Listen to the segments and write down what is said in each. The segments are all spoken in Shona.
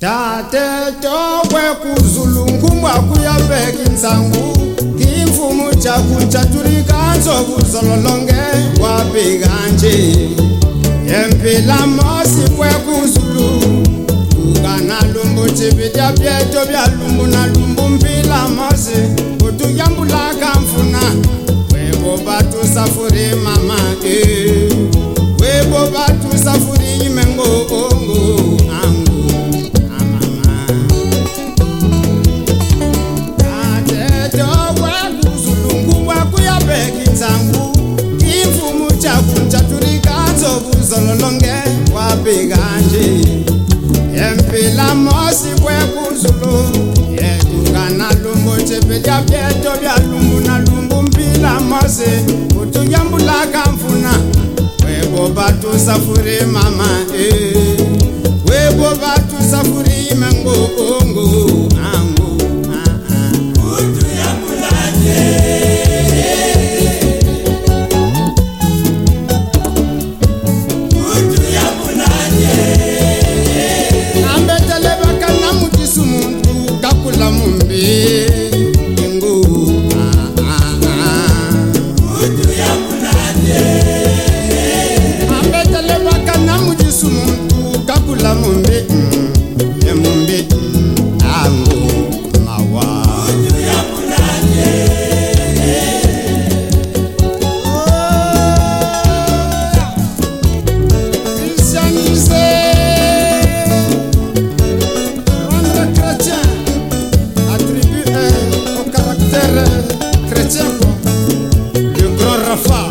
tate tokwekuzulungumwa kuyambeki nsangu kimfumu cakucaturika nzokuzololonge kwapikanje yempila mosi kwekuzulu kukanalumbu cipidya pyeto byalumbu n solo yetu kana lumbu cepeja pieto bia lumbu na lumbu mpila mose utunyambulaka mfuna webo batu safuri mama eh. webo batu safuri mengo oh. fa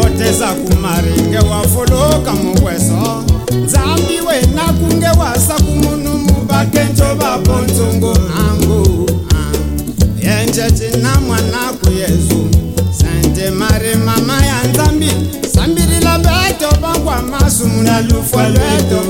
oteza kumari nge wa foloka mokweso nzambi wena kunge wasa kumunu mubakenjo vapo nzongo angu ah, yenje tina mwana ku yezu sente mari mama ya nzambi sambirila beto vangwa masumu na lufwa lweto